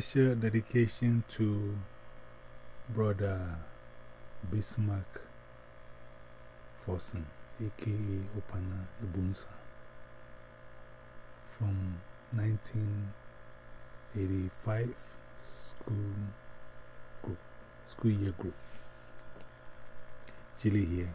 special dedication to Brother Bismarck Fossen, aka Opana Ebunsa, from 1985 school group, school year group. Chile here.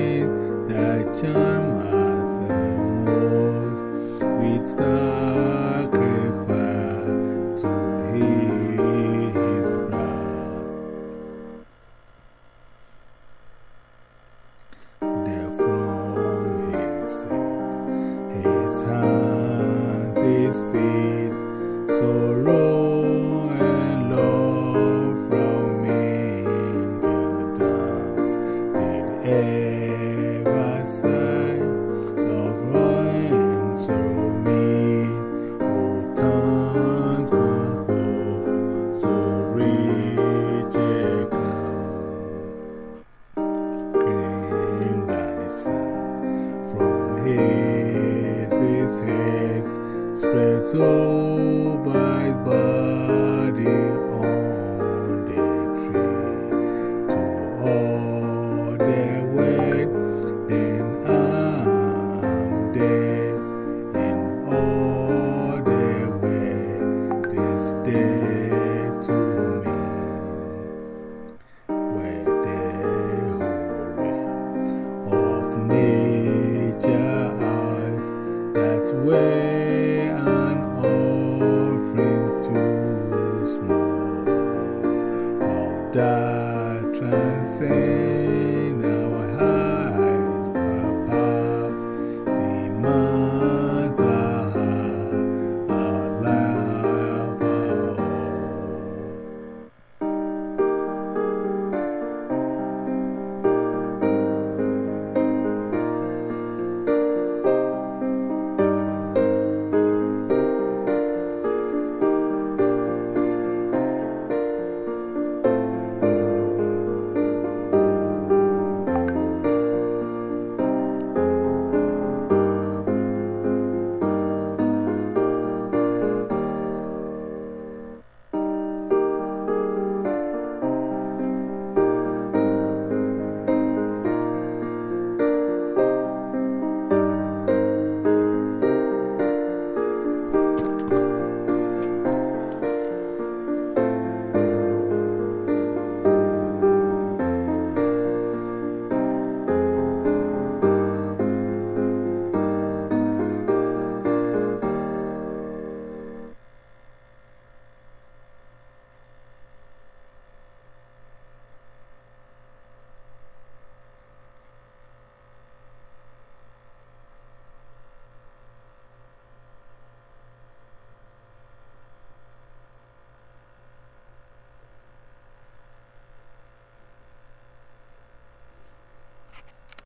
time as I with sacrifice to his blood. His hands, his feet. his head spreads over his body. that transcends.